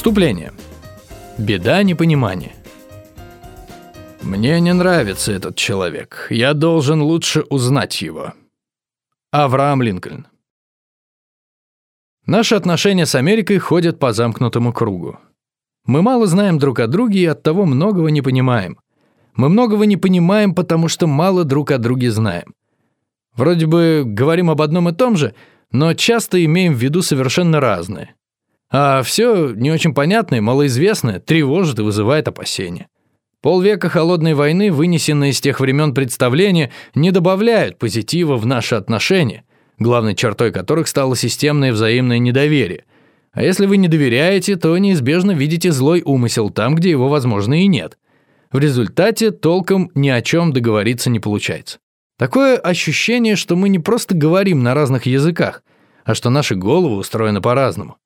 Вступление. Беда непонимания. Мне не нравится этот человек. Я должен лучше узнать его. Авраам Линкольн. Наши отношения с Америкой ходят по замкнутому кругу. Мы мало знаем друг о друге и оттого многого не понимаем. Мы многого не понимаем, потому что мало друг о друге знаем. Вроде бы говорим об одном и том же, но часто имеем в виду совершенно разное. А все не очень понятное, малоизвестное, тревожит и вызывает опасения. Полвека холодной войны, вынесенные из тех времен представления, не добавляют позитива в наши отношения, главной чертой которых стало системное взаимное недоверие. А если вы не доверяете, то неизбежно видите злой умысел там, где его, возможно, и нет. В результате толком ни о чем договориться не получается. Такое ощущение, что мы не просто говорим на разных языках, а что наши головы устроены по-разному.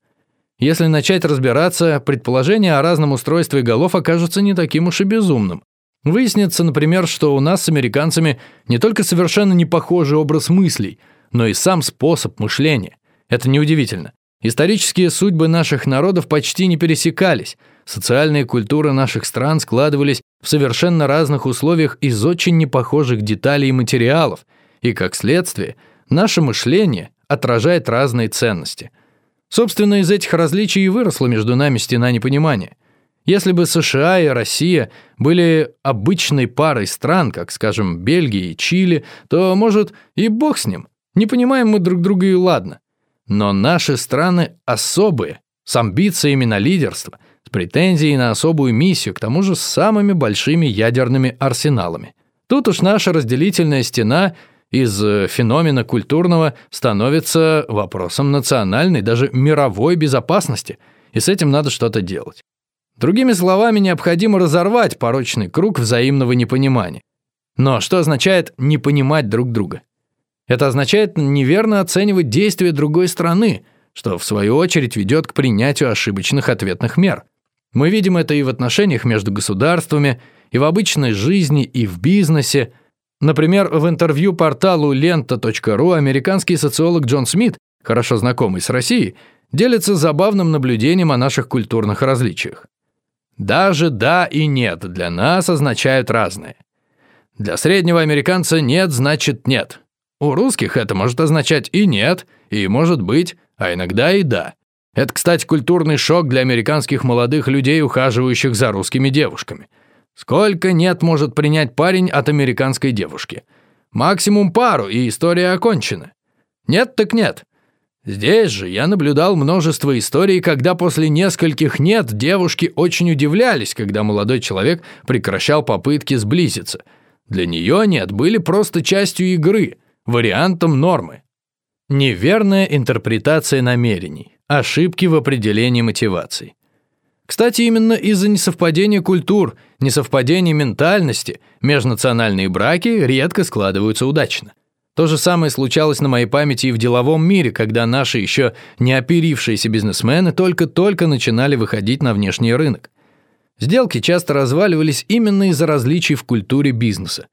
Если начать разбираться, предположения о разном устройстве голов окажутся не таким уж и безумным. Выяснится, например, что у нас с американцами не только совершенно не похожий образ мыслей, но и сам способ мышления. Это неудивительно. Исторические судьбы наших народов почти не пересекались, социальные культуры наших стран складывались в совершенно разных условиях из очень непохожих деталей и материалов, и, как следствие, наше мышление отражает разные ценности – Собственно, из этих различий и выросла между нами стена непонимания. Если бы США и Россия были обычной парой стран, как, скажем, Бельгия и Чили, то, может, и бог с ним. Не понимаем мы друг друга и ладно. Но наши страны особые, с амбициями на лидерство, с претензией на особую миссию, к тому же с самыми большими ядерными арсеналами. Тут уж наша разделительная стена – из э, феномена культурного становится вопросом национальной, даже мировой безопасности, и с этим надо что-то делать. Другими словами, необходимо разорвать порочный круг взаимного непонимания. Но что означает «не понимать друг друга»? Это означает неверно оценивать действия другой страны, что в свою очередь ведет к принятию ошибочных ответных мер. Мы видим это и в отношениях между государствами, и в обычной жизни, и в бизнесе – Например, в интервью порталу лента.ру американский социолог Джон Смит, хорошо знакомый с Россией, делится забавным наблюдением о наших культурных различиях. Даже «да» и «нет» для нас означают разное. Для среднего американца «нет» значит «нет». У русских это может означать и «нет», и «может быть», а иногда и «да». Это, кстати, культурный шок для американских молодых людей, ухаживающих за русскими девушками – Сколько нет может принять парень от американской девушки? Максимум пару, и история окончена. Нет так нет. Здесь же я наблюдал множество историй, когда после нескольких «нет» девушки очень удивлялись, когда молодой человек прекращал попытки сблизиться. Для нее «нет» были просто частью игры, вариантом нормы. Неверная интерпретация намерений, ошибки в определении мотиваций. Кстати, именно из-за несовпадения культур, несовпадения ментальности, межнациональные браки редко складываются удачно. То же самое случалось на моей памяти и в деловом мире, когда наши еще не оперившиеся бизнесмены только-только начинали выходить на внешний рынок. Сделки часто разваливались именно из-за различий в культуре бизнеса.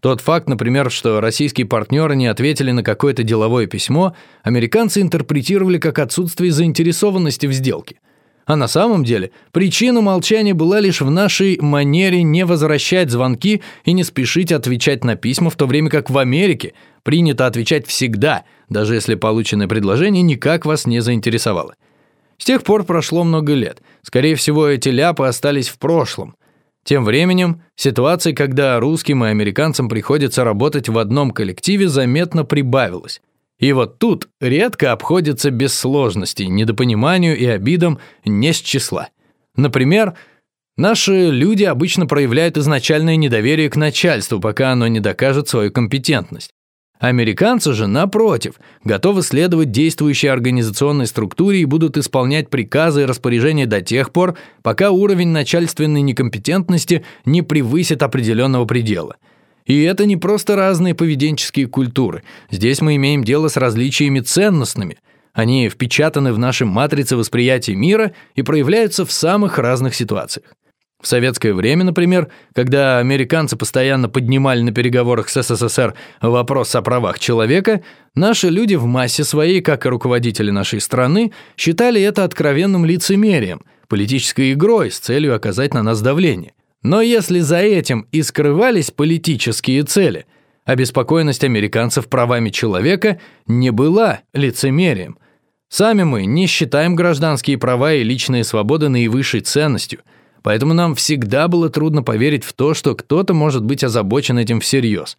Тот факт, например, что российские партнеры не ответили на какое-то деловое письмо, американцы интерпретировали как отсутствие заинтересованности в сделке – а на самом деле причина молчания была лишь в нашей манере не возвращать звонки и не спешить отвечать на письма, в то время как в Америке принято отвечать всегда, даже если полученное предложение никак вас не заинтересовало. С тех пор прошло много лет. Скорее всего, эти ляпы остались в прошлом. Тем временем, ситуация, когда русским и американцам приходится работать в одном коллективе, заметно прибавилась. И вот тут редко обходится без сложностей, недопониманию и обидам не с числа. Например, наши люди обычно проявляют изначальное недоверие к начальству, пока оно не докажет свою компетентность. Американцы же, напротив, готовы следовать действующей организационной структуре и будут исполнять приказы и распоряжения до тех пор, пока уровень начальственной некомпетентности не превысит определенного предела – и это не просто разные поведенческие культуры. Здесь мы имеем дело с различиями ценностными. Они впечатаны в нашей матрице восприятия мира и проявляются в самых разных ситуациях. В советское время, например, когда американцы постоянно поднимали на переговорах с СССР вопрос о правах человека, наши люди в массе своей, как и руководители нашей страны, считали это откровенным лицемерием – политической игрой с целью оказать на нас давление. Но если за этим и скрывались политические цели, обеспокоенность американцев правами человека не была лицемерием. Сами мы не считаем гражданские права и личные свободы наивысшей ценностью, поэтому нам всегда было трудно поверить в то, что кто-то может быть озабочен этим всерьез.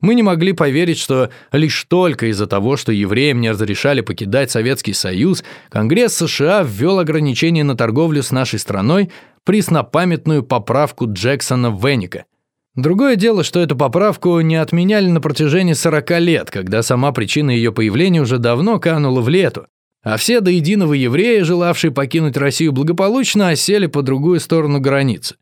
Мы не могли поверить, что лишь только из-за того, что евреям не разрешали покидать Советский Союз, Конгресс США ввел ограничения на торговлю с нашей страной преснопамятную поправку Джексона Веника – Другое дело, что эту поправку не отменяли на протяжении 40 лет, когда сама причина ее появления уже давно канула в лету, а все до единого евреи, желавшие покинуть Россию благополучно, осели по другую сторону границы.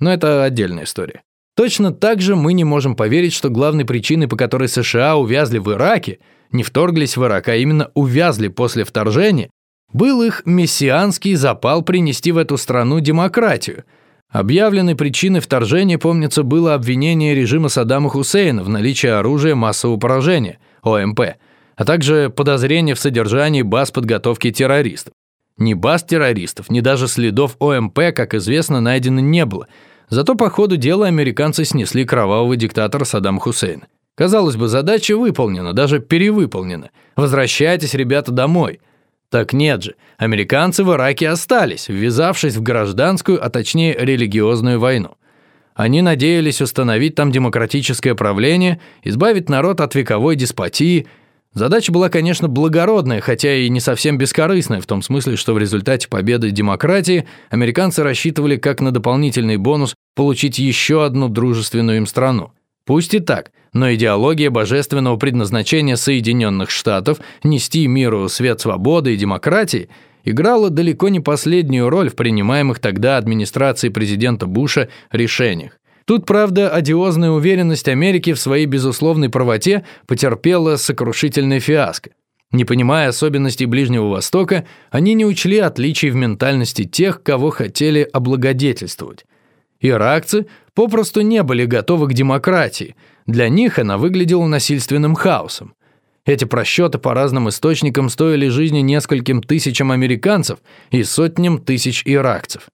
Но это отдельная история. Точно так же мы не можем поверить, что главной причиной, по которой США увязли в Ираке, не вторглись в Ирак, а именно увязли после вторжения, был их мессианский запал принести в эту страну демократию. Объявленной причиной вторжения, помнится, было обвинение режима Саддама Хусейна в наличии оружия массового поражения, ОМП – а также подозрения в содержании баз подготовки террористов. Ни баз террористов, ни даже следов ОМП, как известно, найдено не было. Зато по ходу дела американцы снесли кровавого диктатора Саддама Хусейна. Казалось бы, задача выполнена, даже перевыполнена. Возвращайтесь, ребята, домой. Так нет же, американцы в Ираке остались, ввязавшись в гражданскую, а точнее религиозную войну. Они надеялись установить там демократическое правление, избавить народ от вековой деспотии – Задача была, конечно, благородная, хотя и не совсем бескорыстная, в том смысле, что в результате победы демократии американцы рассчитывали как на дополнительный бонус получить еще одну дружественную им страну. Пусть и так, но идеология божественного предназначения Соединенных Штатов нести миру свет свободы и демократии играла далеко не последнюю роль в принимаемых тогда администрацией президента Буша решениях. Тут, правда, одиозная уверенность Америки в своей безусловной правоте потерпела сокрушительное фиаско. Не понимая особенностей Ближнего Востока, они не учли отличий в ментальности тех, кого хотели облагодетельствовать. Иракцы попросту не были готовы к демократии, для них она выглядела насильственным хаосом. Эти просчеты по разным источникам стоили жизни нескольким тысячам американцев и сотням тысяч иракцев.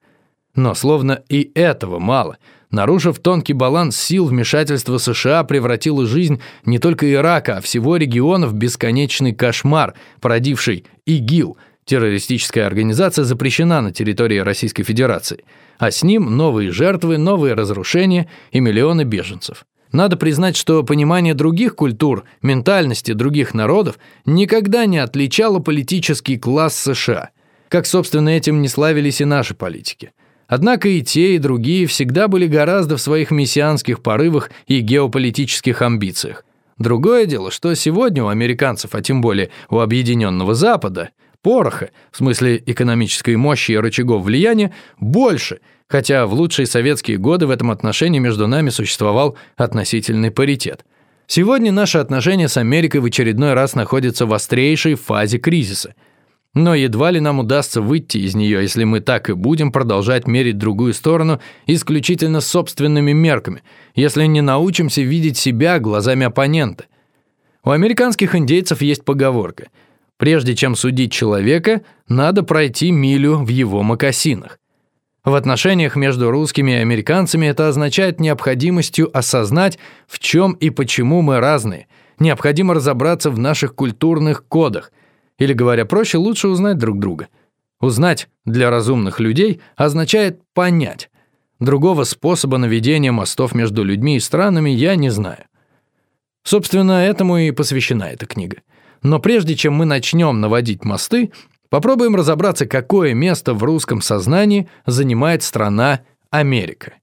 Но словно и этого мало – Нарушив тонкий баланс сил, вмешательство США превратило жизнь не только Ирака, а всего региона в бесконечный кошмар, породивший ИГИЛ. Террористическая организация запрещена на территории Российской Федерации, а с ним новые жертвы, новые разрушения и миллионы беженцев. Надо признать, что понимание других культур, ментальности других народов никогда не отличало политический класс США. Как, собственно, этим не славились и наши политики. Однако и те, и другие всегда были гораздо в своих мессианских порывах и геополитических амбициях. Другое дело, что сегодня у американцев, а тем более у Объединенного Запада, пороха, в смысле экономической мощи и рычагов влияния, больше, хотя в лучшие советские годы в этом отношении между нами существовал относительный паритет. Сегодня наши отношения с Америкой в очередной раз находятся в острейшей фазе кризиса – но едва ли нам удастся выйти из нее, если мы так и будем продолжать мерить другую сторону исключительно собственными мерками, если не научимся видеть себя глазами оппонента. У американских индейцев есть поговорка «Прежде чем судить человека, надо пройти милю в его мокасинах». В отношениях между русскими и американцами это означает необходимостью осознать, в чем и почему мы разные. Необходимо разобраться в наших культурных кодах, или, говоря проще, лучше узнать друг друга. Узнать для разумных людей означает понять. Другого способа наведения мостов между людьми и странами я не знаю. Собственно, этому и посвящена эта книга. Но прежде чем мы начнем наводить мосты, попробуем разобраться, какое место в русском сознании занимает страна Америка.